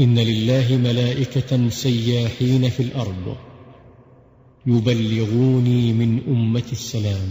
إن لله ملائكة سياحين في الأرض يبلغوني من أمة السلام.